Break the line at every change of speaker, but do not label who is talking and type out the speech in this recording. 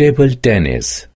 Table tennis.